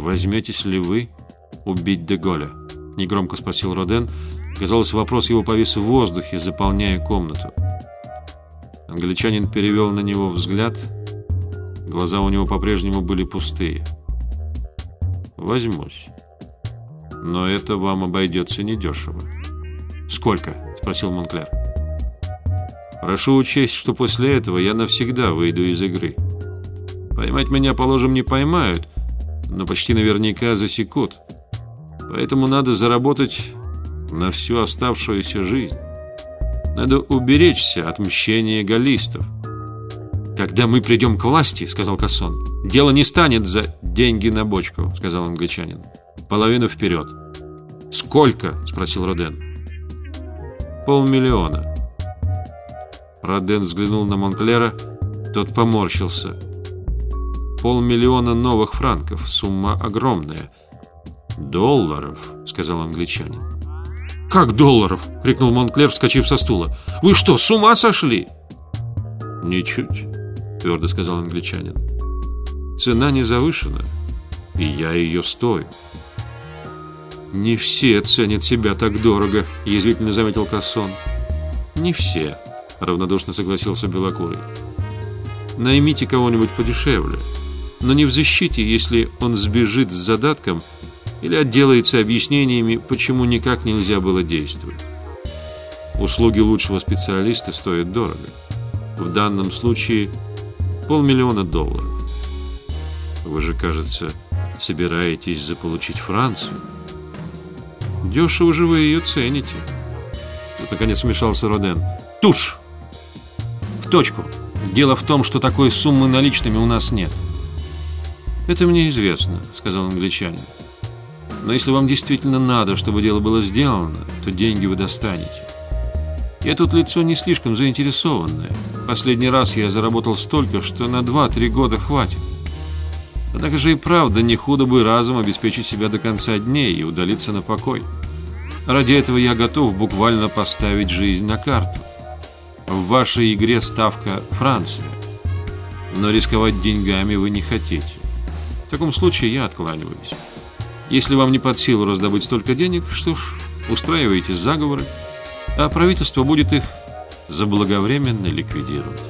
«Возьметесь ли вы убить Деголя?» — негромко спросил Роден. Казалось, вопрос его повис в воздухе, заполняя комнату. Англичанин перевел на него взгляд. Глаза у него по-прежнему были пустые. «Возьмусь. Но это вам обойдется недешево». «Сколько?» — спросил Монклер. «Прошу учесть, что после этого я навсегда выйду из игры. Поймать меня, положим, не поймают, но почти наверняка засекут. Поэтому надо заработать на всю оставшуюся жизнь. Надо уберечься от мщения галлистов. «Когда мы придем к власти, — сказал Кассон, — дело не станет за деньги на бочку, — сказал англичанин. Половину вперед. «Сколько?» — спросил Роден. «Полмиллиона». Роден взглянул на Монклера, тот поморщился. «Полмиллиона новых франков, сумма огромная». «Долларов», — сказал англичанин. «Как долларов?» — крикнул Монклер, вскочив со стула. «Вы что, с ума сошли?» «Ничуть», — твердо сказал англичанин. «Цена не завышена, и я ее стою». «Не все ценят себя так дорого», — язвительно заметил Кассон. «Не все», — равнодушно согласился Белокурый. «Наймите кого-нибудь подешевле, но не в защите, если он сбежит с задатком или отделается объяснениями, почему никак нельзя было действовать. Услуги лучшего специалиста стоят дорого. В данном случае полмиллиона долларов. Вы же, кажется, собираетесь заполучить Францию. Дешево же вы ее цените. Тут, наконец, вмешался Роден. Тушь! В точку. Дело в том, что такой суммы наличными у нас нет. Это мне известно, сказал англичанин. Но если вам действительно надо, чтобы дело было сделано, то деньги вы достанете. Я тут лицо не слишком заинтересованное. Последний раз я заработал столько, что на 2-3 года хватит. Однако же и правда не худо бы разом обеспечить себя до конца дней и удалиться на покой. Ради этого я готов буквально поставить жизнь на карту. В вашей игре ставка Франция. Но рисковать деньгами вы не хотите. В таком случае я откланиваюсь. Если вам не под силу раздобыть столько денег, что ж, устраивайте заговоры, а правительство будет их заблаговременно ликвидировать.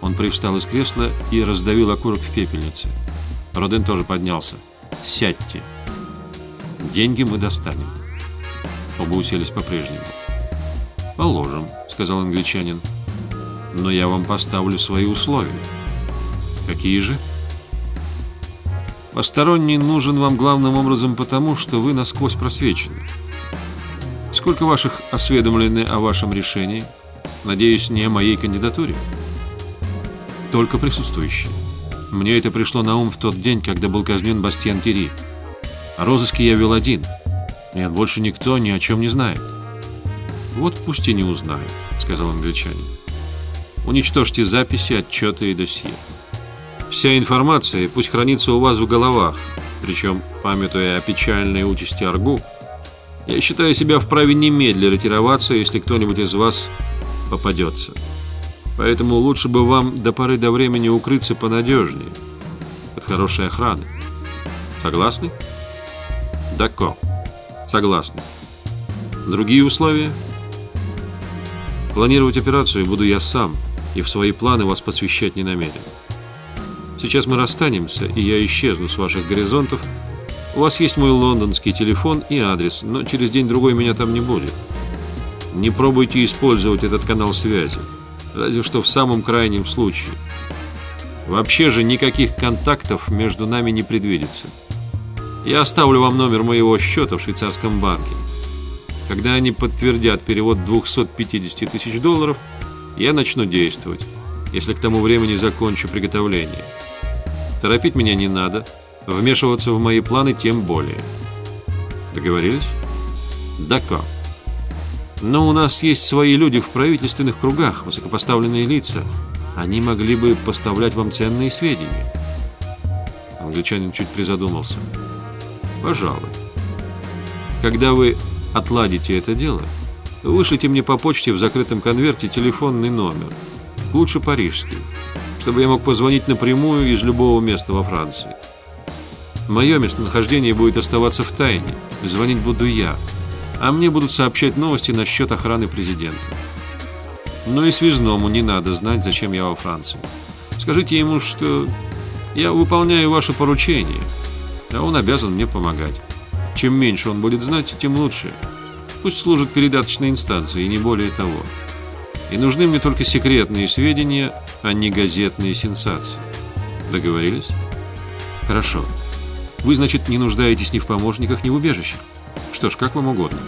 Он привстал из кресла и раздавил окурок в пепельнице. Роден тоже поднялся. «Сядьте. Деньги мы достанем». Оба уселись по-прежнему. «Положим», — сказал англичанин. «Но я вам поставлю свои условия». «Какие же?» Посторонний нужен вам главным образом потому, что вы насквозь просвечены. Сколько ваших осведомлены о вашем решении? Надеюсь, не о моей кандидатуре? Только присутствующие. Мне это пришло на ум в тот день, когда был казнен Бастиан Тири. О розыске я вел один. Нет, больше никто ни о чем не знает. Вот пусть и не узнает, сказал англичанин. Уничтожьте записи, отчеты и досье. Вся информация пусть хранится у вас в головах, причем, памятуя о печальной участи Аргу, я считаю себя вправе немедля ретироваться, если кто-нибудь из вас попадется. Поэтому лучше бы вам до поры до времени укрыться понадежнее, под хорошей охраной. Согласны? Дако. Согласны. Другие условия? Планировать операцию буду я сам, и в свои планы вас посвящать не намерен. Сейчас мы расстанемся, и я исчезну с ваших горизонтов. У вас есть мой лондонский телефон и адрес, но через день-другой меня там не будет. Не пробуйте использовать этот канал связи, разве что в самом крайнем случае. Вообще же никаких контактов между нами не предвидится. Я оставлю вам номер моего счета в швейцарском банке. Когда они подтвердят перевод 250 тысяч долларов, я начну действовать, если к тому времени закончу приготовление. Торопить меня не надо, вмешиваться в мои планы тем более. Договорились? Дако. Но у нас есть свои люди в правительственных кругах, высокопоставленные лица. Они могли бы поставлять вам ценные сведения. Англичанин чуть призадумался. Пожалуй. Когда вы отладите это дело, вышлите мне по почте в закрытом конверте телефонный номер. Лучше парижский чтобы я мог позвонить напрямую из любого места во Франции. Мое местонахождение будет оставаться в тайне. Звонить буду я. А мне будут сообщать новости насчет охраны президента. Но и связному не надо знать, зачем я во Франции. Скажите ему, что я выполняю ваше поручение, а он обязан мне помогать. Чем меньше он будет знать, тем лучше. Пусть служит передаточной и не более того. И нужны мне только секретные сведения, а не газетные сенсации. Договорились? Хорошо. Вы, значит, не нуждаетесь ни в помощниках, ни в убежищах. Что ж, как вам угодно.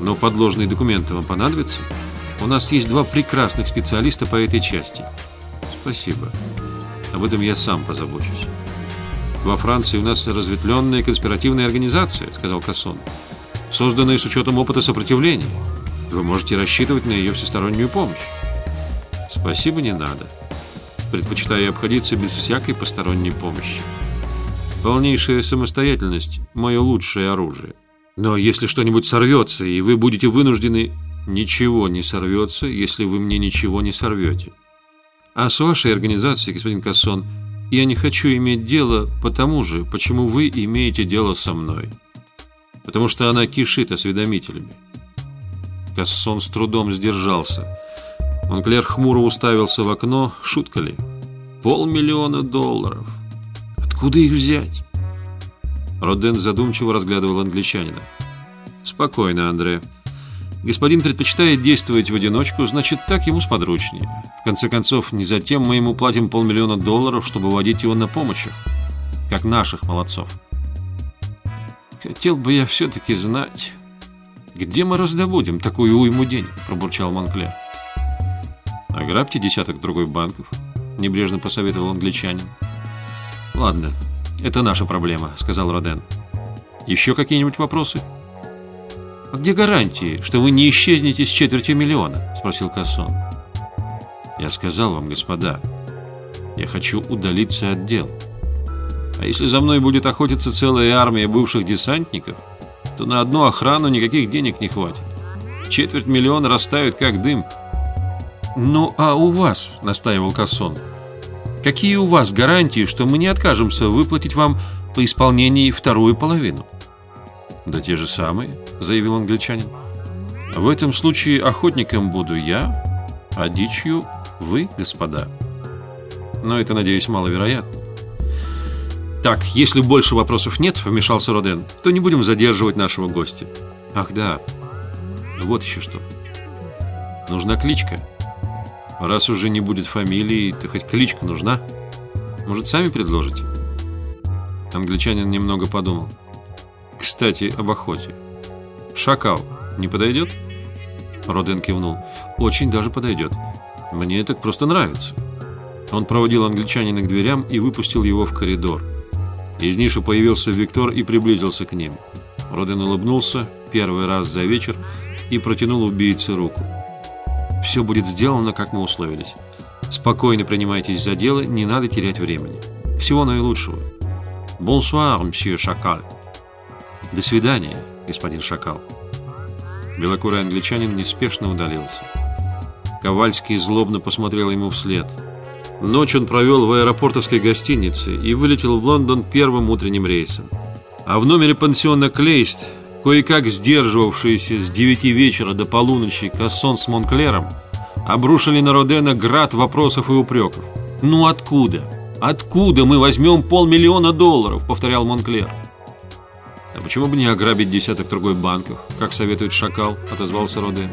Но подложные документы вам понадобятся? У нас есть два прекрасных специалиста по этой части. Спасибо. Об этом я сам позабочусь. Во Франции у нас разветвленная конспиративная организация, сказал Кассон, созданная с учетом опыта сопротивления. Вы можете рассчитывать на ее всестороннюю помощь. Спасибо, не надо. Предпочитаю обходиться без всякой посторонней помощи. Полнейшая самостоятельность – мое лучшее оружие. Но если что-нибудь сорвется, и вы будете вынуждены... Ничего не сорвется, если вы мне ничего не сорвете. А с вашей организацией, господин Кассон, я не хочу иметь дело потому же, почему вы имеете дело со мной. Потому что она кишит осведомителями. Кассон с трудом сдержался. Монклер хмуро уставился в окно. Шутка ли? Полмиллиона долларов. Откуда их взять? Роден задумчиво разглядывал англичанина. Спокойно, Андре. Господин предпочитает действовать в одиночку, значит, так ему сподручнее. В конце концов, не затем мы ему платим полмиллиона долларов, чтобы водить его на помощь, как наших молодцов. Хотел бы я все-таки знать, где мы раздобудем такую уйму денег, пробурчал Монклер. Ограбьте десяток другой банков, небрежно посоветовал англичанин. Ладно, это наша проблема, сказал Роден. Еще какие-нибудь вопросы? А где гарантии, что вы не исчезнете с четвертью миллиона? Спросил Кассон. Я сказал вам, господа, я хочу удалиться от дел. А если за мной будет охотиться целая армия бывших десантников, то на одну охрану никаких денег не хватит. Четверть миллиона растают как дым. «Ну, а у вас?» – настаивал Кассон. «Какие у вас гарантии, что мы не откажемся выплатить вам по исполнении вторую половину?» «Да те же самые», – заявил англичанин. «В этом случае охотником буду я, а дичью вы, господа. Но это, надеюсь, маловероятно. Так, если больше вопросов нет, вмешался Роден, то не будем задерживать нашего гостя. Ах да, вот еще что. Нужна кличка. Раз уже не будет фамилии, то хоть кличка нужна. Может, сами предложите? Англичанин немного подумал. Кстати, об охоте. Шакал не подойдет? Роден кивнул. Очень даже подойдет. Мне это просто нравится. Он проводил англичанина к дверям и выпустил его в коридор. Из ниши появился Виктор и приблизился к ним. Роден улыбнулся первый раз за вечер и протянул убийце руку. «Все будет сделано, как мы условились. Спокойно принимайтесь за дело, не надо терять времени. Всего наилучшего. Бонсуар, мсье Шакаль. До свидания, господин Шакал». Белокурый англичанин неспешно удалился. Ковальский злобно посмотрел ему вслед. Ночь он провел в аэропортовской гостинице и вылетел в Лондон первым утренним рейсом. А в номере пансиона Клейст, кое-как сдерживавшиеся с девяти вечера до полуночи Кассон с Монклером, обрушили на Родена град вопросов и упреков. «Ну откуда? Откуда мы возьмем полмиллиона долларов?» – повторял Монклер. «А почему бы не ограбить десяток другой банков, как советует Шакал?» – отозвался Роден.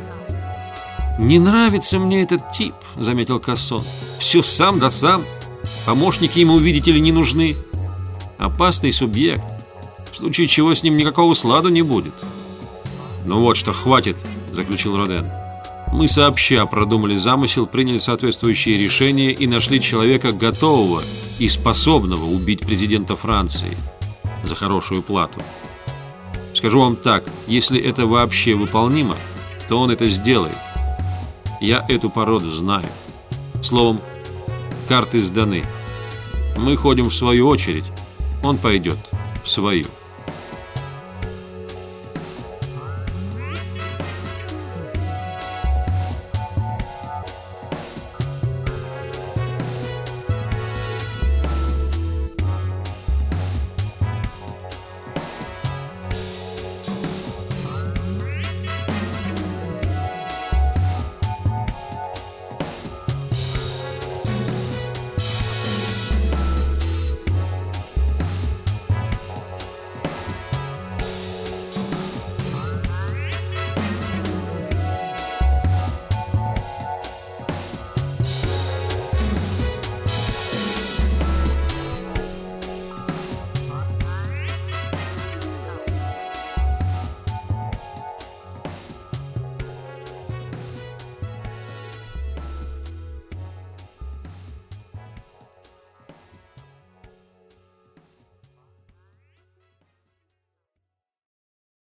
«Не нравится мне этот тип», — заметил Кассон. «Все сам да сам. Помощники ему, видите ли, не нужны. Опасный субъект. Случае чего с ним никакого сладу не будет». «Ну вот что, хватит», — заключил Роден. «Мы сообща продумали замысел, приняли соответствующие решения и нашли человека готового и способного убить президента Франции за хорошую плату. Скажу вам так, если это вообще выполнимо, то он это сделает». Я эту породу знаю. Словом, карты сданы. Мы ходим в свою очередь, он пойдет в свою.